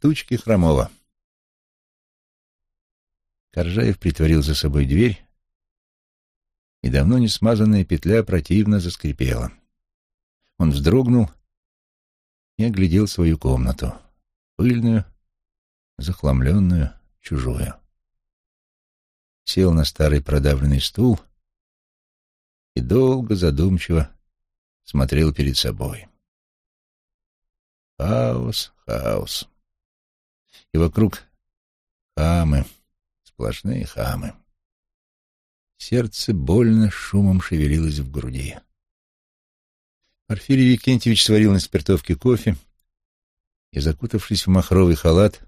Штучки Хромова. Коржаев притворил за собой дверь, и давно не смазанная петля противно заскрипела. Он вздрогнул и оглядел свою комнату, пыльную, захламленную, чужую. Сел на старый продавленный стул и долго задумчиво смотрел перед собой. Хаос, хаос. И вокруг хамы, сплошные хамы. Сердце больно шумом шевелилось в груди. Порфирий Викентьевич сварил на спиртовке кофе и, закутавшись в махровый халат,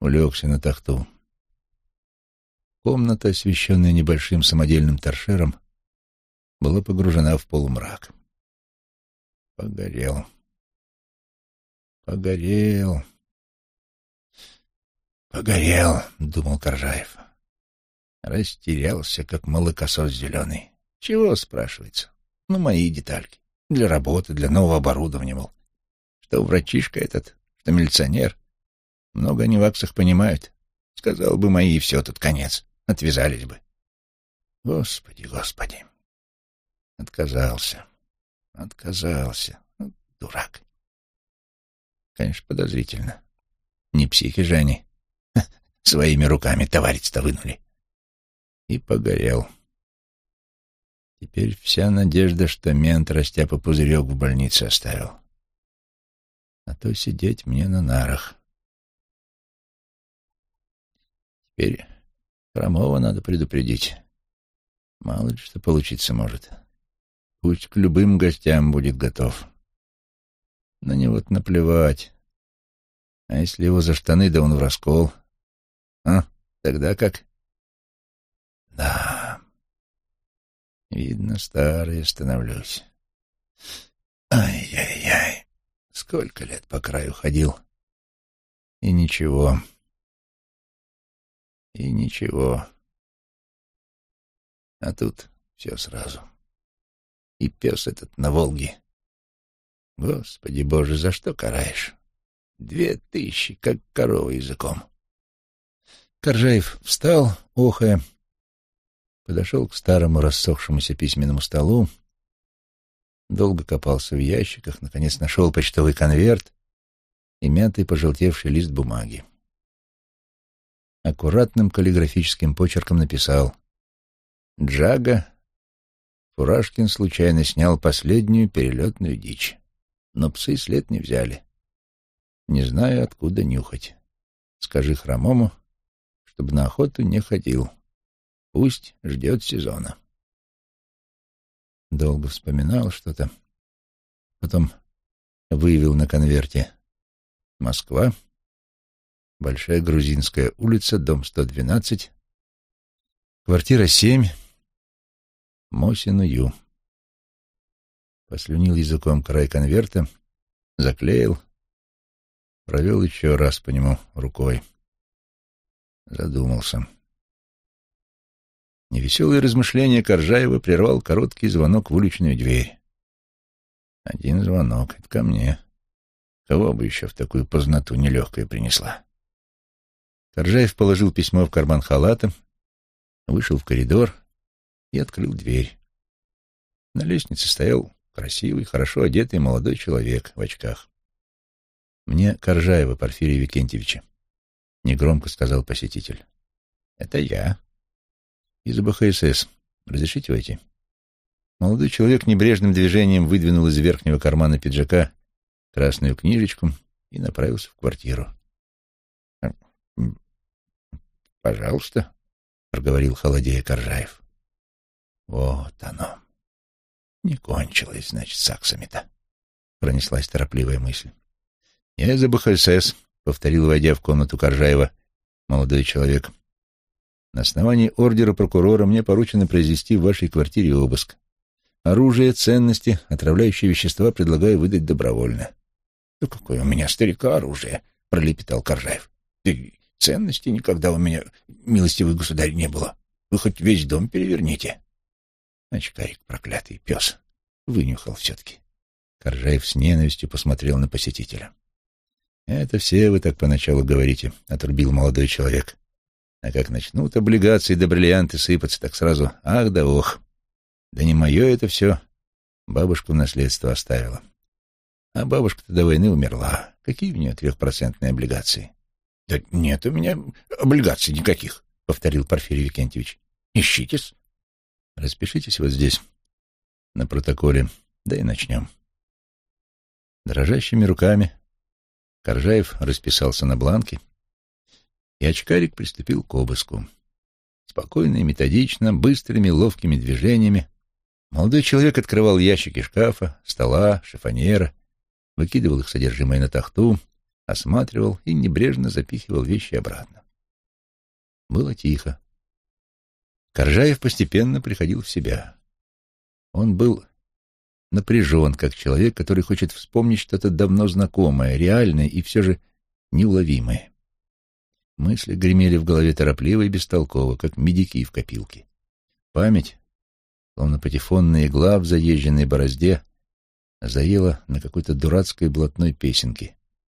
улегся на тахту. Комната, освещенная небольшим самодельным торшером, была погружена в полумрак. Погорел. Погорел. Погорел, — думал Коржаев. Растерялся, как молокосос зеленый. Чего, спрашивается? Ну, мои детальки. Для работы, для нового оборудования, мол. Что врачишка этот, что милиционер. Много они в аксах понимают. Сказал бы мои, и все, тут конец. Отвязались бы. Господи, господи. Отказался. Отказался. Ну, дурак. Конечно, подозрительно. Не психи же они. Своими руками товарищ-то вынули. И погорел. Теперь вся надежда, что мент, растяпа пузырек в больнице оставил. А то сидеть мне на нарах. Теперь Хромова надо предупредить. Мало ли что получиться может. Пусть к любым гостям будет готов. На него наплевать. А если его за штаны, да он в раскол? А? Тогда как? Да. Видно, старый становлюсь. Ай-яй-яй. Сколько лет по краю ходил. И ничего. И ничего. А тут все сразу. И пес этот на Волге. Господи боже, за что караешь? Две тысячи, как корова языком. Коржаев встал, охая, подошел к старому рассохшемуся письменному столу, долго копался в ящиках, наконец нашел почтовый конверт и мятый пожелтевший лист бумаги. Аккуратным каллиграфическим почерком написал «Джага Фуражкин случайно снял последнюю перелетную дичь, но псы след не взяли. Не знаю, откуда нюхать. Скажи хромому, чтобы на охоту не ходил. Пусть ждет сезона. Долго вспоминал что-то. Потом выявил на конверте «Москва», Большая Грузинская улица, дом 112, квартира 7, Мосину Ю. Послюнил языком край конверта, заклеил, провел еще раз по нему рукой. Задумался. Невеселые размышления Коржаева прервал короткий звонок в уличную дверь. Один звонок — это ко мне. Кого бы еще в такую познату нелегкое принесла? Коржаев положил письмо в карман халата, вышел в коридор и открыл дверь. На лестнице стоял красивый, хорошо одетый молодой человек в очках. «Мне Коржаева Порфирия Викентьевича», — негромко сказал посетитель. «Это я», из БХСС. Разрешите войти?» Молодой человек небрежным движением выдвинул из верхнего кармана пиджака красную книжечку и направился в квартиру. «Пожалуйста», — проговорил холодея Коржаев. «Вот оно. Не кончилось, значит, саксами-то», — пронеслась торопливая мысль. «Я из БХСС», — повторил, войдя в комнату Коржаева, молодой человек. На основании ордера прокурора мне поручено произвести в вашей квартире обыск. Оружие, ценности, отравляющие вещества предлагаю выдать добровольно. — Да какое у меня старика оружие? — пролепетал Коржаев. — Да ценности никогда у меня, милостивый государь, не было. Вы хоть весь дом переверните. Очкарик, проклятый пес, вынюхал все-таки. Коржаев с ненавистью посмотрел на посетителя. — «Это все вы так поначалу говорите», — отрубил молодой человек. «А как начнут облигации да бриллианты сыпаться, так сразу ах да ох. Да не мое это все. Бабушка в наследство оставила. А бабушка-то до войны умерла. Какие у нее трехпроцентные облигации?» «Да нет у меня облигаций никаких», — повторил Порфирий Викентьевич. «Ищитесь». «Распишитесь вот здесь, на протоколе, да и начнем». Дрожащими руками Коржаев расписался на бланке, и очкарик приступил к обыску. Спокойно и методично, быстрыми ловкими движениями молодой человек открывал ящики шкафа, стола, шифоньера, выкидывал их содержимое на тахту, осматривал и небрежно запихивал вещи обратно. Было тихо. Коржаев постепенно приходил в себя. Он был напряжен, как человек, который хочет вспомнить что-то давно знакомое, реальное и все же неуловимое. Мысли гремели в голове торопливо и бестолково, как медики в копилке. Память, словно патефонная игла в заезженной борозде, заела на какой-то дурацкой блатной песенке.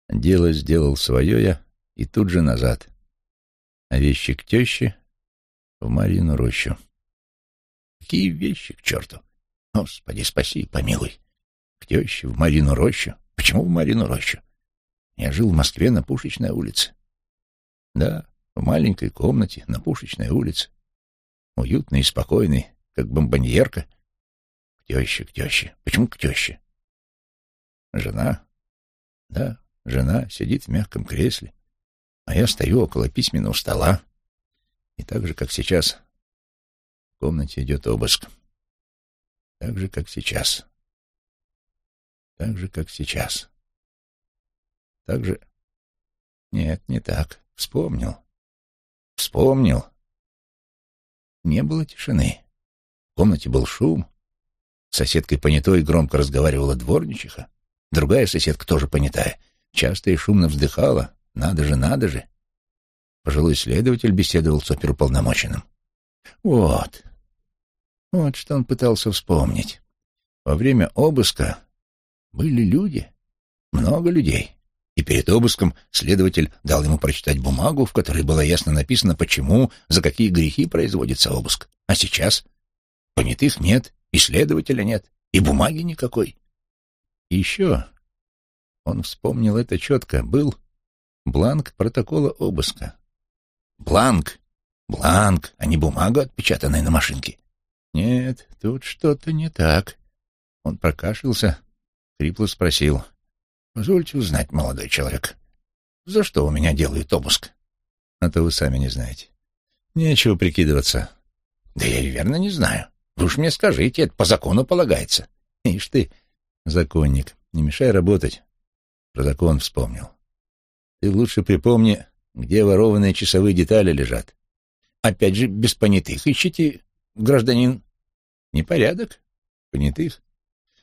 Дело сделал свое я и тут же назад. А вещи к теще в Марину рощу. Какие вещи к черту? Господи, спаси помилуй. К теще, в Марину рощу. Почему в Марину рощу? Я жил в Москве на Пушечной улице. Да, в маленькой комнате на Пушечной улице. Уютный и спокойный, как бомбоньерка. К теще, к теще. Почему к теще? Жена? Да, жена сидит в мягком кресле, а я стою около письменного стола. И так же, как сейчас, в комнате идет обыск. Так же, как сейчас. Так же, как сейчас. Так же... Нет, не так. Вспомнил. Вспомнил. Не было тишины. В комнате был шум. С соседкой понятой громко разговаривала дворничиха. Другая соседка тоже понятая. Часто и шумно вздыхала. Надо же, надо же. Пожилой следователь беседовал с оперуполномоченным. Вот. Вот что он пытался вспомнить. Во время обыска были люди, много людей. И перед обыском следователь дал ему прочитать бумагу, в которой было ясно написано, почему, за какие грехи производится обыск. А сейчас понятых нет, и следователя нет, и бумаги никакой. И еще он вспомнил это четко. Был бланк протокола обыска. Бланк, бланк, а не бумага, отпечатанная на машинке. Нет, тут что-то не так. Он прокашлялся, хрипло спросил. Позвольте узнать, молодой человек, за что у меня делают обыск? А то вы сами не знаете. Нечего прикидываться. Да я верно не знаю. Вы уж мне скажите, это по закону полагается. Ишь ты, законник, не мешай работать. Про закон вспомнил. Ты лучше припомни, где ворованные часовые детали лежат. Опять же, без понятых ищите гражданин? Непорядок? Понятых?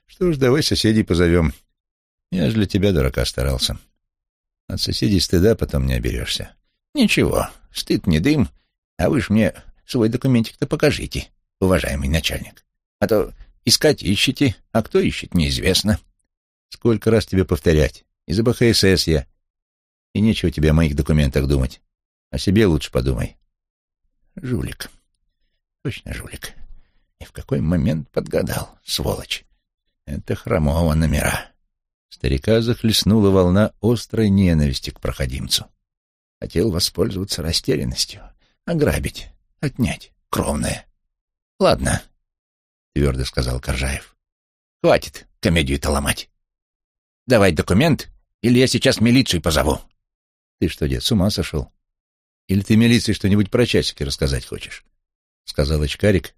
Что ж, давай соседей позовем. Я же для тебя, дурака, старался. От соседей стыда потом не оберешься. Ничего, стыд не дым, а вы ж мне свой документик-то покажите, уважаемый начальник. А то искать ищете, а кто ищет, неизвестно. Сколько раз тебе повторять? Из АБХСС я. И нечего тебе о моих документах думать. О себе лучше подумай. Жулик. Точно жулик. И в какой момент подгадал, сволочь. Это хромого номера. Старика захлестнула волна острой ненависти к проходимцу. Хотел воспользоваться растерянностью, ограбить, отнять, кровное. — Ладно, — твердо сказал Коржаев. — Хватит комедию-то ломать. Давай документ, или я сейчас милицию позову. — Ты что, дед, с ума сошел? Или ты милиции что-нибудь про часики рассказать хочешь? — сказал очкарик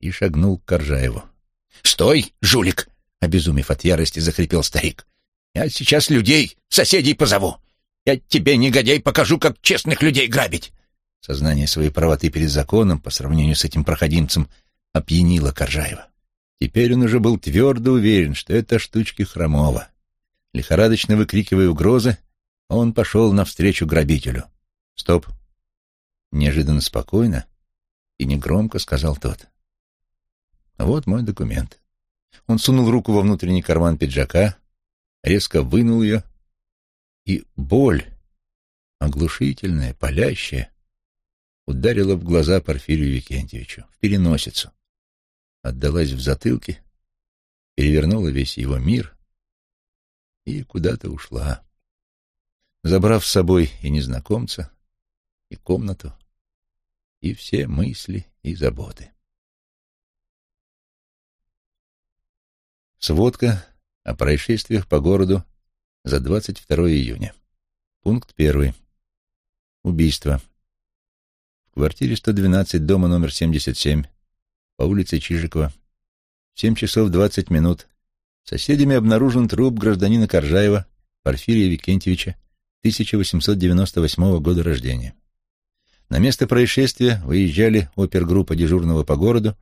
и шагнул к Коржаеву. «Стой, жулик!» — обезумев от ярости, захрипел старик. «Я сейчас людей, соседей позову. Я тебе, негодяй, покажу, как честных людей грабить!» Сознание своей правоты перед законом по сравнению с этим проходимцем опьянило Коржаева. Теперь он уже был твердо уверен, что это штучки Хромова. Лихорадочно выкрикивая угрозы, он пошел навстречу грабителю. «Стоп!» Неожиданно спокойно и негромко сказал тот. Вот мой документ. Он сунул руку во внутренний карман пиджака, резко вынул ее И боль, оглушительная, палящая, ударила в глаза Порфирию Викентьевичу, в переносицу, отдалась в затылке, перевернула весь его мир и куда-то ушла, забрав с собой и незнакомца, и комнату, и все мысли и заботы. Сводка о происшествиях по городу за 22 июня. Пункт первый. Убийство. В квартире 112 дома номер 77 по улице Чижикова в 7 часов 20 минут соседями обнаружен труп гражданина Коржаева Порфирия Викентьевича 1898 года рождения. На место происшествия выезжали опергруппа дежурного по городу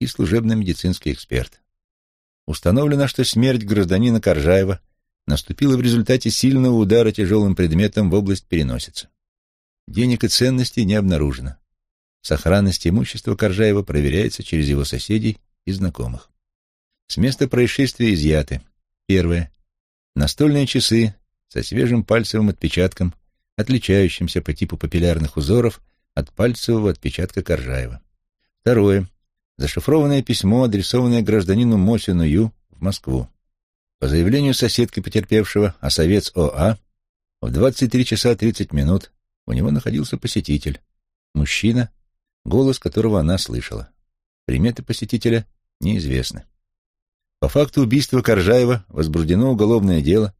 и служебно-медицинский эксперт. Установлено, что смерть гражданина Коржаева наступила в результате сильного удара тяжелым предметом в область переносицы. Денег и ценностей не обнаружено. Сохранность имущества Коржаева проверяется через его соседей и знакомых. С места происшествия изъяты. Первое. Настольные часы со свежим пальцевым отпечатком, отличающимся по типу папиллярных узоров от пальцевого отпечатка Коржаева. Второе. Зашифрованное письмо, адресованное гражданину Мосину Ю в Москву. По заявлению соседки потерпевшего, а совец ОА, в 23 часа 30 минут у него находился посетитель, мужчина, голос которого она слышала. Приметы посетителя неизвестны. По факту убийства Коржаева возбуждено уголовное дело,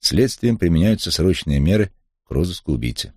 следствием применяются срочные меры к розыску убийцы.